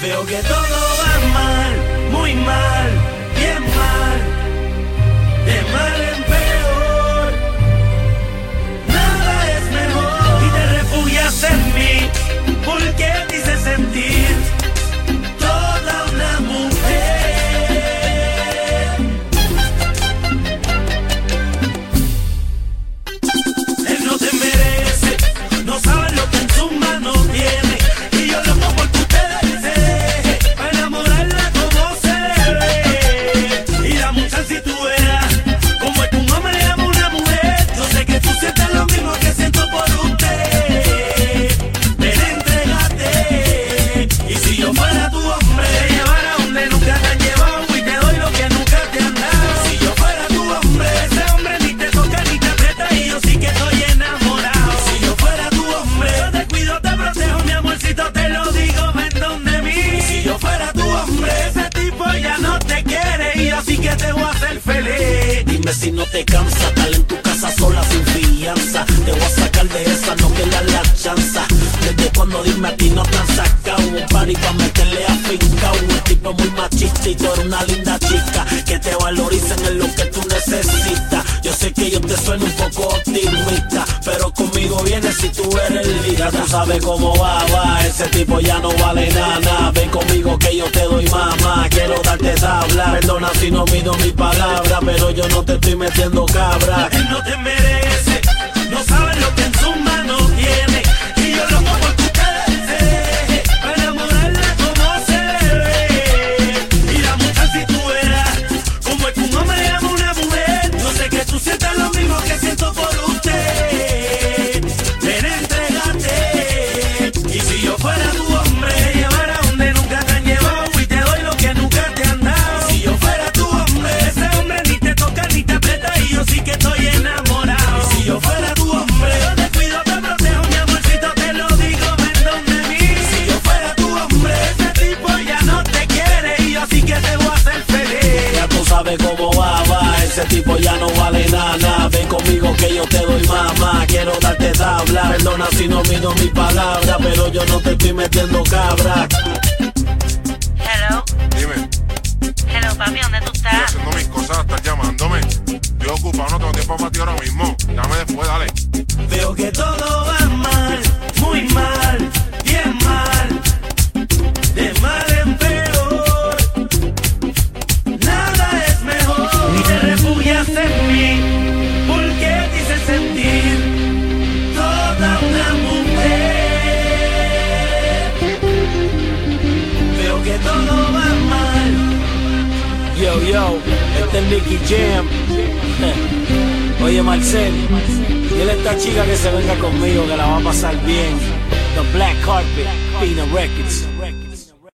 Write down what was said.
Veo que todo va mal, muy mal, si no te cansa estar en tu casa sola sin fianza. Te voy a sacar de esa, no que la chanza. Desde cuando dime a ti no te han sacado un party pa' meterle a finca. Un tipo muy machista y tú eres una linda chica que te valoricen en lo que tú necesitas. Yo sé que yo te sueno un poco optimista, pero conmigo vienes si tú eres liga. Tú sabes cómo va, va. Ese tipo ya no vale nada. Ven conmigo que yo te doy mamá. Perdona si no mido mi palabra, pero yo no te estoy metiendo cabra. No te ese tipo ya no vale nada. Ven conmigo que yo te doy mamá, quiero darte tabla. Perdona si no mido mi palabra, pero yo no te estoy metiendo cabra. Hello, Dime, hello papi, ¿dónde tú estoy estás? haciendo mis cosas, estás llamándome. Estoy ocupado, no tengo tiempo para ti ahora mismo. Llame después, dale. Este es Nicky Jam. Oye, Marcel, dile a esta chica que se venga conmigo, que la va a pasar bien. The Black Carpet, Pina Records.